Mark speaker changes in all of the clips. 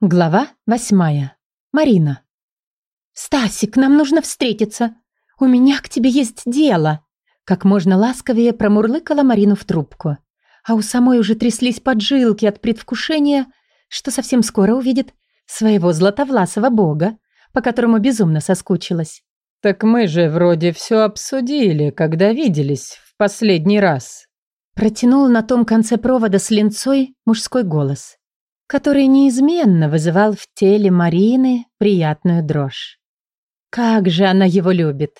Speaker 1: Глава восьмая. Марина. «Стасик, нам нужно встретиться. У меня к тебе есть дело». Как можно ласковее промурлыкала Марину в трубку. А у самой уже тряслись поджилки от предвкушения, что совсем скоро увидит своего златовласого бога, по которому безумно соскучилась.
Speaker 2: «Так мы же вроде все обсудили, когда виделись в последний раз».
Speaker 1: Протянул на том конце провода с линцой мужской голос который неизменно вызывал в теле Марины приятную дрожь. Как же она его любит!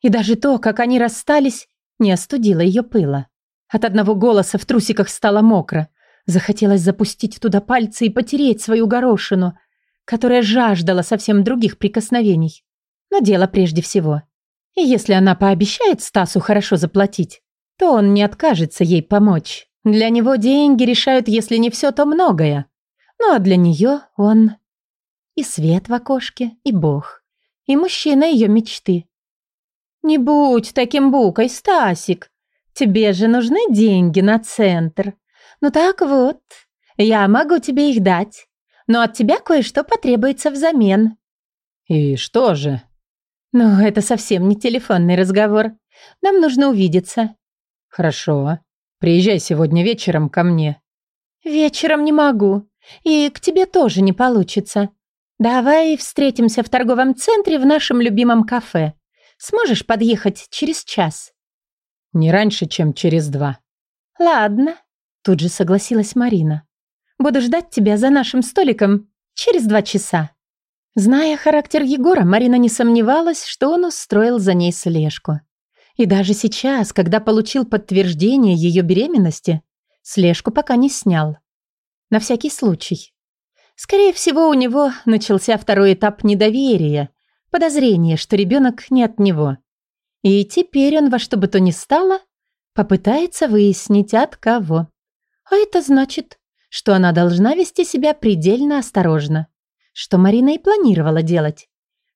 Speaker 1: И даже то, как они расстались, не остудило ее пыла. От одного голоса в трусиках стало мокро. Захотелось запустить туда пальцы и потереть свою горошину, которая жаждала совсем других прикосновений. Но дело прежде всего. И если она пообещает Стасу хорошо заплатить, то он не откажется ей помочь. Для него деньги решают, если не все, то многое. Ну а для нее он и свет в окошке, и бог, и мужчина ее мечты. «Не будь таким букой, Стасик. Тебе же нужны деньги на центр. Ну так вот, я могу тебе их дать, но от тебя кое-что потребуется взамен».
Speaker 2: «И что же?»
Speaker 1: «Ну, это совсем не телефонный разговор. Нам нужно увидеться».
Speaker 2: «Хорошо. Приезжай сегодня вечером ко мне».
Speaker 1: «Вечером не могу. И к тебе тоже не получится. Давай встретимся в торговом центре в нашем любимом кафе. Сможешь подъехать через час?
Speaker 2: Не раньше, чем через два.
Speaker 1: Ладно, тут же согласилась Марина. Буду ждать тебя за нашим столиком через два часа. Зная характер Егора, Марина не сомневалась, что он устроил за ней слежку. И даже сейчас, когда получил подтверждение ее беременности, слежку пока не снял. На всякий случай. Скорее всего, у него начался второй этап недоверия, подозрение, что ребенок не от него. И теперь он во что бы то ни стало попытается выяснить, от кого. А это значит, что она должна вести себя предельно осторожно. Что Марина и планировала делать.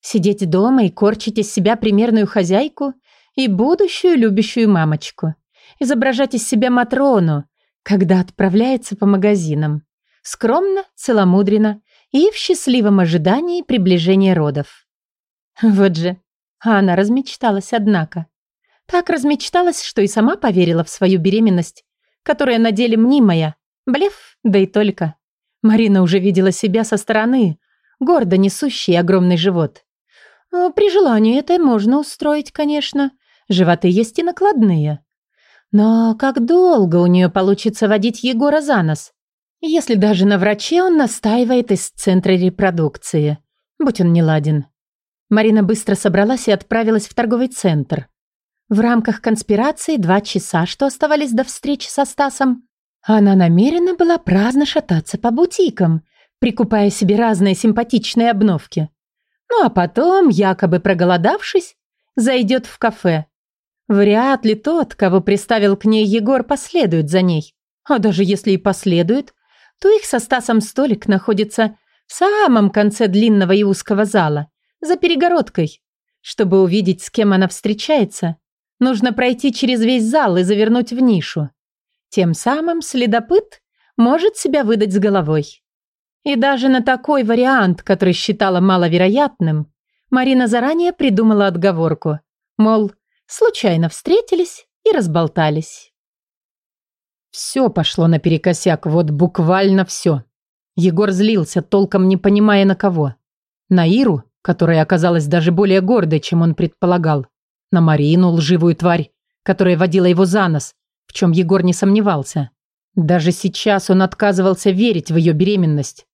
Speaker 1: Сидеть дома и корчить из себя примерную хозяйку и будущую любящую мамочку. Изображать из себя Матрону, когда отправляется по магазинам. Скромно, целомудренно и в счастливом ожидании приближения родов. Вот же, а она размечталась, однако. Так размечталась, что и сама поверила в свою беременность, которая на деле мнимая. Блеф, да и только. Марина уже видела себя со стороны, гордо несущий огромный живот. А при желании это можно устроить, конечно. Животы есть и накладные. Но как долго у нее получится водить Егора за нос? Если даже на враче он настаивает из центра репродукции. Будь он неладен. Марина быстро собралась и отправилась в торговый центр. В рамках конспирации два часа, что оставались до встречи со Стасом, она намерена была праздно шататься по бутикам, прикупая себе разные симпатичные обновки. Ну а потом, якобы проголодавшись, зайдет в кафе. Вряд ли тот, кого приставил к ней Егор, последует за ней. А даже если и последует, то их со Стасом столик находится в самом конце длинного и узкого зала, за перегородкой. Чтобы увидеть, с кем она встречается, нужно пройти через весь зал и завернуть в нишу. Тем самым следопыт может себя выдать с головой. И даже на такой вариант, который считала маловероятным, Марина заранее придумала отговорку. Мол, случайно встретились и разболтались.
Speaker 2: Все пошло наперекосяк, вот буквально все. Егор злился, толком не понимая на кого. На Иру, которая оказалась даже более гордой, чем он предполагал. На Марину, лживую тварь, которая водила его за нос, в чем Егор не сомневался. Даже сейчас он отказывался верить в ее беременность.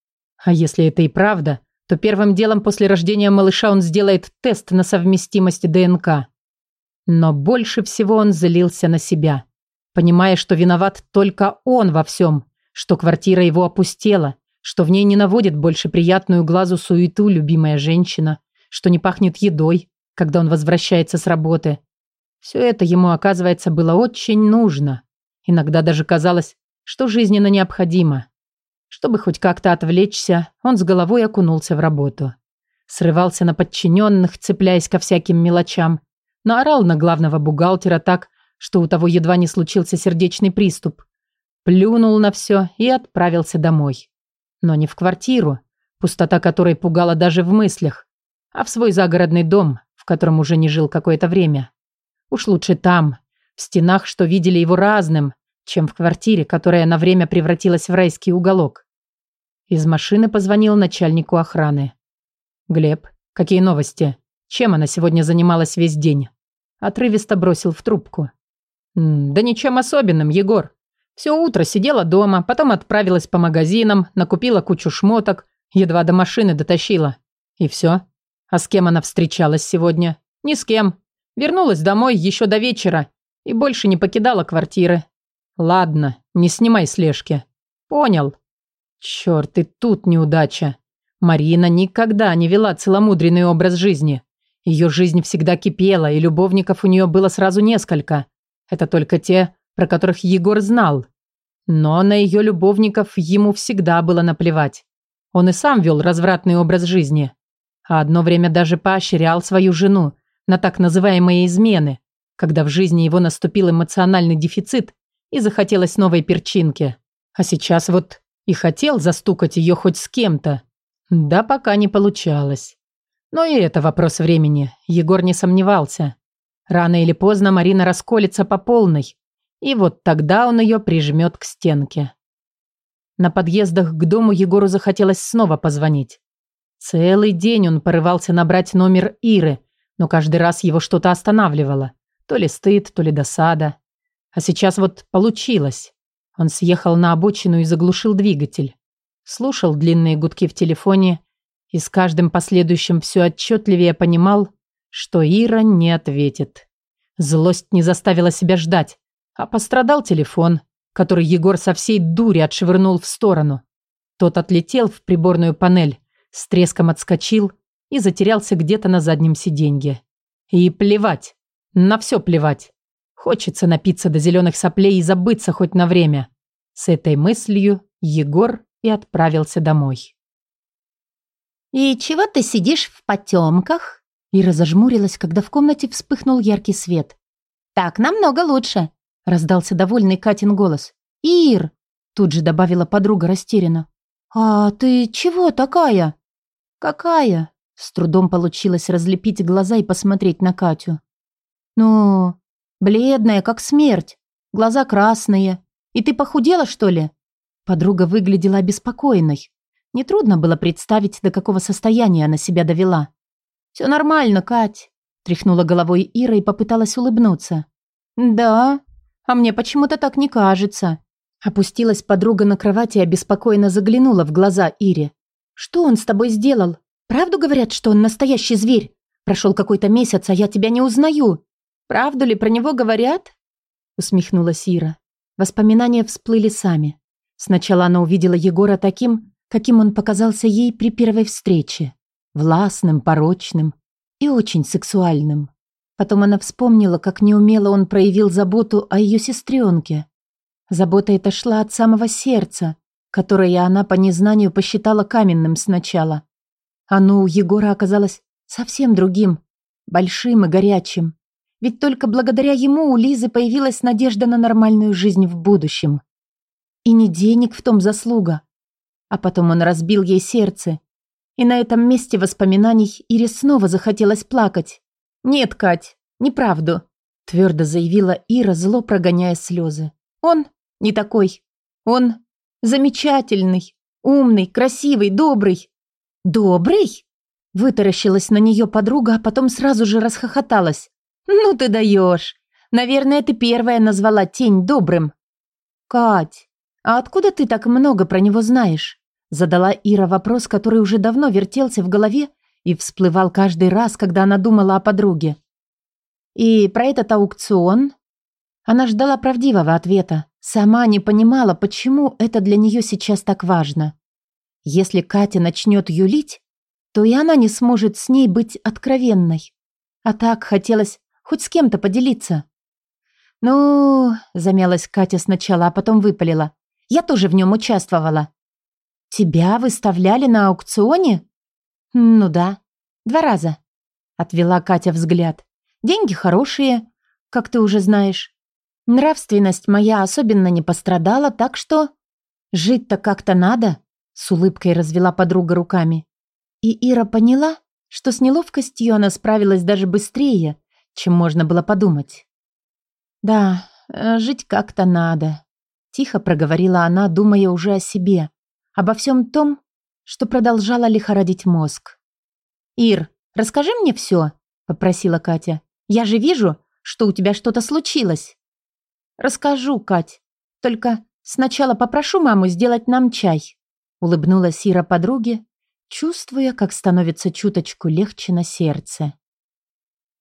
Speaker 2: А если это и правда, то первым делом после рождения малыша он сделает тест на совместимость ДНК. Но больше всего он злился на себя понимая, что виноват только он во всем, что квартира его опустела, что в ней не наводит больше приятную глазу суету любимая женщина, что не пахнет едой, когда он возвращается с работы. Все это ему, оказывается, было очень нужно. Иногда даже казалось, что жизненно необходимо. Чтобы хоть как-то отвлечься, он с головой окунулся в работу. Срывался на подчиненных, цепляясь ко всяким мелочам, наорал на главного бухгалтера так, что у того едва не случился сердечный приступ. Плюнул на все и отправился домой. Но не в квартиру, пустота которой пугала даже в мыслях, а в свой загородный дом, в котором уже не жил какое-то время. Уж лучше там, в стенах, что видели его разным, чем в квартире, которая на время превратилась в райский уголок. Из машины позвонил начальнику охраны. «Глеб, какие новости? Чем она сегодня занималась весь день?» Отрывисто бросил в трубку. «Да ничем особенным, Егор. Все утро сидела дома, потом отправилась по магазинам, накупила кучу шмоток, едва до машины дотащила. И все. А с кем она встречалась сегодня? Ни с кем. Вернулась домой еще до вечера и больше не покидала квартиры. Ладно, не снимай слежки. Понял. Черт, и тут неудача. Марина никогда не вела целомудренный образ жизни. Ее жизнь всегда кипела, и любовников у нее было сразу несколько. Это только те, про которых Егор знал. Но на ее любовников ему всегда было наплевать. Он и сам вел развратный образ жизни. А одно время даже поощрял свою жену на так называемые измены, когда в жизни его наступил эмоциональный дефицит и захотелось новой перчинки. А сейчас вот и хотел застукать ее хоть с кем-то. Да пока не получалось. Но и это вопрос времени, Егор не сомневался. Рано или поздно Марина расколется по полной, и вот тогда он ее прижмет к стенке. На подъездах к дому Егору захотелось снова позвонить. Целый день он порывался набрать номер Иры, но каждый раз его что-то останавливало. То ли стыд, то ли досада. А сейчас вот получилось. Он съехал на обочину и заглушил двигатель. Слушал длинные гудки в телефоне и с каждым последующим все отчетливее понимал, что Ира не ответит. Злость не заставила себя ждать. А пострадал телефон, который Егор со всей дури отшвырнул в сторону. Тот отлетел в приборную панель, с треском отскочил и затерялся где-то на заднем сиденье. И плевать, на все плевать. Хочется напиться до зеленых соплей и забыться хоть на время. С этой мыслью Егор и отправился домой.
Speaker 1: «И чего ты сидишь в потемках?» Ира зажмурилась, когда в комнате вспыхнул яркий свет. «Так намного лучше. Раздался довольный Катин голос. «Ир!» Тут же добавила подруга растерянно. «А ты чего такая?» «Какая?» С трудом получилось разлепить глаза и посмотреть на Катю. «Ну, бледная, как смерть. Глаза красные. И ты похудела, что ли?» Подруга выглядела обеспокоенной. Нетрудно было представить, до какого состояния она себя довела. «Все нормально, Кать», – тряхнула головой Ира и попыталась улыбнуться. «Да, а мне почему-то так не кажется. Опустилась подруга на кровати и обеспокоенно заглянула в глаза Ире. Что он с тобой сделал? Правду говорят, что он настоящий зверь? Прошел какой-то месяц, а я тебя не узнаю. Правду ли про него говорят? Усмехнулась Ира. Воспоминания всплыли сами. Сначала она увидела Егора таким, каким он показался ей при первой встрече. Властным, порочным и очень сексуальным. Потом она вспомнила, как неумело он проявил заботу о ее сестренке. Забота эта шла от самого сердца, которое она по незнанию посчитала каменным сначала. Оно у Егора оказалось совсем другим, большим и горячим. Ведь только благодаря ему у Лизы появилась надежда на нормальную жизнь в будущем. И не денег в том заслуга. А потом он разбил ей сердце. И на этом месте воспоминаний Ире снова захотелось плакать. «Нет, Кать, неправду», – твердо заявила Ира, зло прогоняя слезы. «Он не такой. Он замечательный, умный, красивый, добрый». «Добрый?» – вытаращилась на нее подруга, а потом сразу же расхохоталась. «Ну ты даешь. Наверное, ты первая назвала тень добрым». «Кать, а откуда ты так много про него знаешь?» Задала Ира вопрос, который уже давно вертелся в голове и всплывал каждый раз, когда она думала о подруге. И про этот аукцион она ждала правдивого ответа, сама не понимала, почему это для нее сейчас так важно. Если Катя начнет юлить, то и она не сможет с ней быть откровенной. А так хотелось хоть с кем-то поделиться. «Ну...» – замялась Катя сначала, а потом выпалила. «Я тоже в нем участвовала». «Тебя выставляли на аукционе?» «Ну да, два раза», — отвела Катя взгляд. «Деньги хорошие, как ты уже знаешь. Нравственность моя особенно не пострадала, так что... Жить-то как-то надо. С улыбкой развела подруга руками. И Ира поняла, что с неловкостью она справилась даже быстрее, чем можно было подумать. «Да, э, жить как-то надо», — тихо проговорила она, думая уже о себе, обо всем том, что продолжало лихорадить мозг. «Ир, расскажи мне все», — попросила Катя. «Я же вижу, что у тебя что-то случилось». «Расскажу, Кать. Только сначала попрошу маму сделать нам чай», — улыбнулась Ира подруге, чувствуя, как становится чуточку легче на сердце.